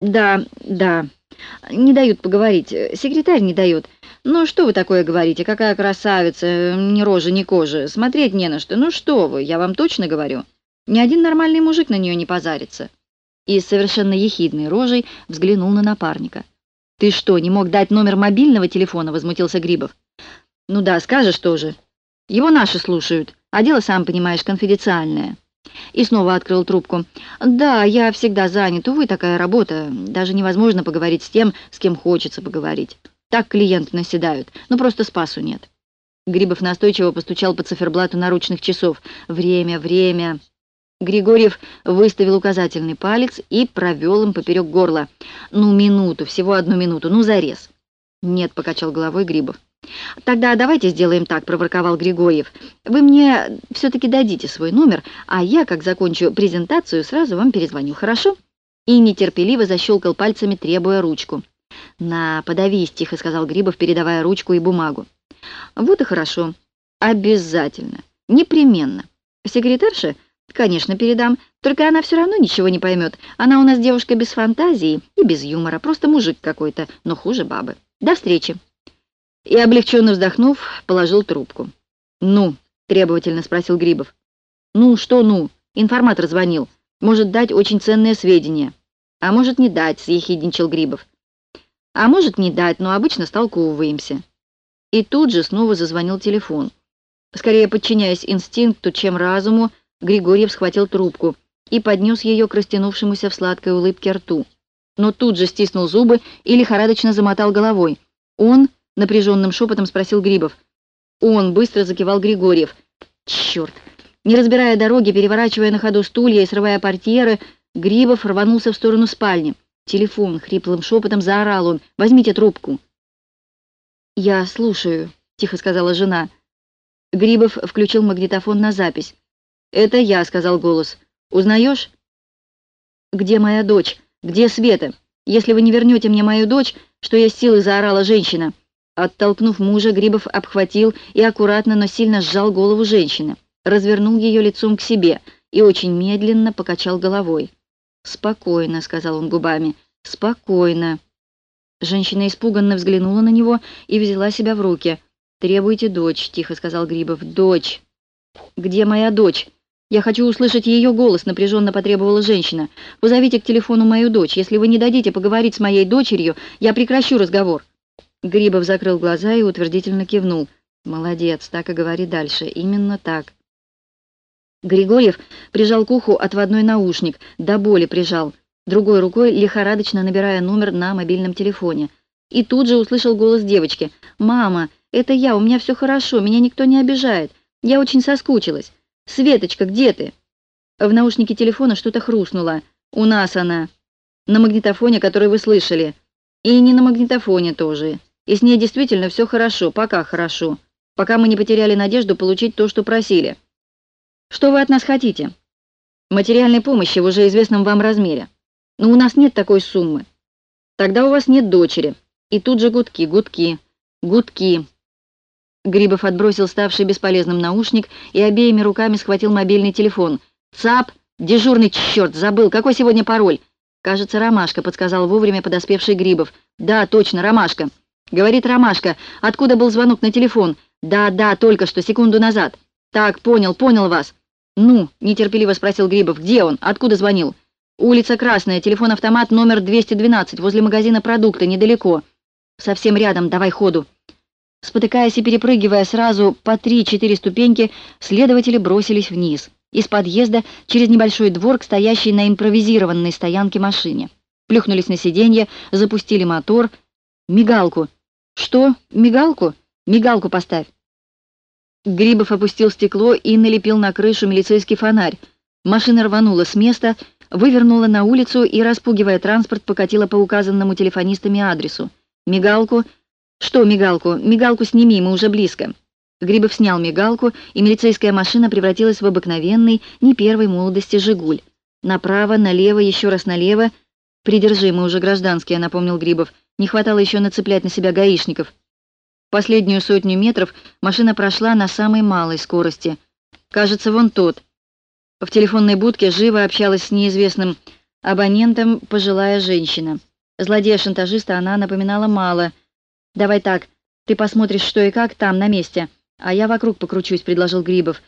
Да, да. Не дают поговорить. Секретарь не дает. Ну, что вы такое говорите? Какая красавица, ни рожи, ни кожи. Смотреть не на что. Ну что вы, я вам точно говорю. Ни один нормальный мужик на нее не позарится. И с совершенно ехидной рожей взглянул на напарника. «Ты что, не мог дать номер мобильного телефона?» — возмутился Грибов. «Ну да, скажешь тоже. Его наши слушают, а дело, сам понимаешь, конфиденциальное». И снова открыл трубку. «Да, я всегда занят. Увы, такая работа. Даже невозможно поговорить с тем, с кем хочется поговорить. Так клиенты наседают. Ну, просто спасу нет». Грибов настойчиво постучал по циферблату наручных часов. «Время, время». Григорьев выставил указательный палец и провел им поперек горла. «Ну, минуту, всего одну минуту, ну, зарез». «Нет», — покачал головой Грибов. «Тогда давайте сделаем так», — проворковал Григорьев. «Вы мне все-таки дадите свой номер, а я, как закончу презентацию, сразу вам перезвоню, хорошо?» И нетерпеливо защелкал пальцами, требуя ручку. «На, подавись», — тихо сказал Грибов, передавая ручку и бумагу. «Вот и хорошо. Обязательно. Непременно. Секретарша?» «Конечно, передам. Только она все равно ничего не поймет. Она у нас девушка без фантазии и без юмора. Просто мужик какой-то, но хуже бабы. До встречи!» И, облегченно вздохнув, положил трубку. «Ну?» — требовательно спросил Грибов. «Ну, что «ну»? Информатор звонил. Может дать очень ценные сведения. А может не дать», — съехидничал Грибов. «А может не дать, но обычно столковываемся». И тут же снова зазвонил телефон. Скорее подчиняясь инстинкту, чем разуму, Григорьев схватил трубку и поднес ее к растянувшемуся в сладкой улыбке рту. Но тут же стиснул зубы и лихорадочно замотал головой. Он напряженным шепотом спросил Грибов. Он быстро закивал Григорьев. Черт! Не разбирая дороги, переворачивая на ходу стулья и срывая портьеры, Грибов рванулся в сторону спальни. Телефон, хриплым шепотом заорал он. «Возьмите трубку». «Я слушаю», — тихо сказала жена. Грибов включил магнитофон на запись. «Это я», — сказал голос. «Узнаешь?» «Где моя дочь? Где Света? Если вы не вернете мне мою дочь, что есть силы, заорала женщина. Оттолкнув мужа, Грибов обхватил и аккуратно, но сильно сжал голову женщины, развернул ее лицом к себе и очень медленно покачал головой. «Спокойно», — сказал он губами, — «спокойно». Женщина испуганно взглянула на него и взяла себя в руки. «Требуйте дочь», — тихо сказал Грибов. «Дочь». «Где моя дочь?» «Я хочу услышать ее голос», — напряженно потребовала женщина. «Позовите к телефону мою дочь. Если вы не дадите поговорить с моей дочерью, я прекращу разговор». Грибов закрыл глаза и утвердительно кивнул. «Молодец, так и говори дальше. Именно так». Григорьев прижал к уху отводной наушник, до боли прижал, другой рукой лихорадочно набирая номер на мобильном телефоне. И тут же услышал голос девочки. «Мама, это я, у меня все хорошо, меня никто не обижает. Я очень соскучилась. Светочка, где ты?» В наушнике телефона что-то хрустнуло. «У нас она». На магнитофоне, который вы слышали. И не на магнитофоне тоже. И с ней действительно все хорошо, пока хорошо. Пока мы не потеряли надежду получить то, что просили. Что вы от нас хотите? Материальной помощи в уже известном вам размере. Но у нас нет такой суммы. Тогда у вас нет дочери. И тут же гудки, гудки, гудки. Грибов отбросил ставший бесполезным наушник и обеими руками схватил мобильный телефон. «Цап! Дежурный черт! Забыл! Какой сегодня пароль?» «Кажется, Ромашка», — подсказал вовремя подоспевший Грибов. «Да, точно, Ромашка». Говорит Ромашка. Откуда был звонок на телефон? Да, да, только что, секунду назад. Так, понял, понял вас. Ну, нетерпеливо спросил Грибов. Где он? Откуда звонил? Улица Красная, телефон-автомат номер 212, возле магазина продукты, недалеко. Совсем рядом, давай ходу. Спотыкаясь и перепрыгивая сразу по три-четыре ступеньки, следователи бросились вниз. Из подъезда через небольшой двор к стоящей на импровизированной стоянке машине. Плюхнулись на сиденье, запустили мотор. Мигалку. «Что? Мигалку? Мигалку поставь». Грибов опустил стекло и налепил на крышу милицейский фонарь. Машина рванула с места, вывернула на улицу и, распугивая транспорт, покатила по указанному телефонистами адресу. «Мигалку? Что мигалку? Мигалку сними, мы уже близко». Грибов снял мигалку, и милицейская машина превратилась в обыкновенный, не первой молодости «Жигуль». Направо, налево, еще раз налево. «Придержи, мы уже гражданские», — напомнил Грибов. Не хватало еще нацеплять на себя гаишников. Последнюю сотню метров машина прошла на самой малой скорости. Кажется, вон тот. В телефонной будке живо общалась с неизвестным Абонентом пожилая женщина. Злодея-шантажиста она напоминала мало. «Давай так, ты посмотришь, что и как там, на месте, а я вокруг покручусь», — предложил Грибов.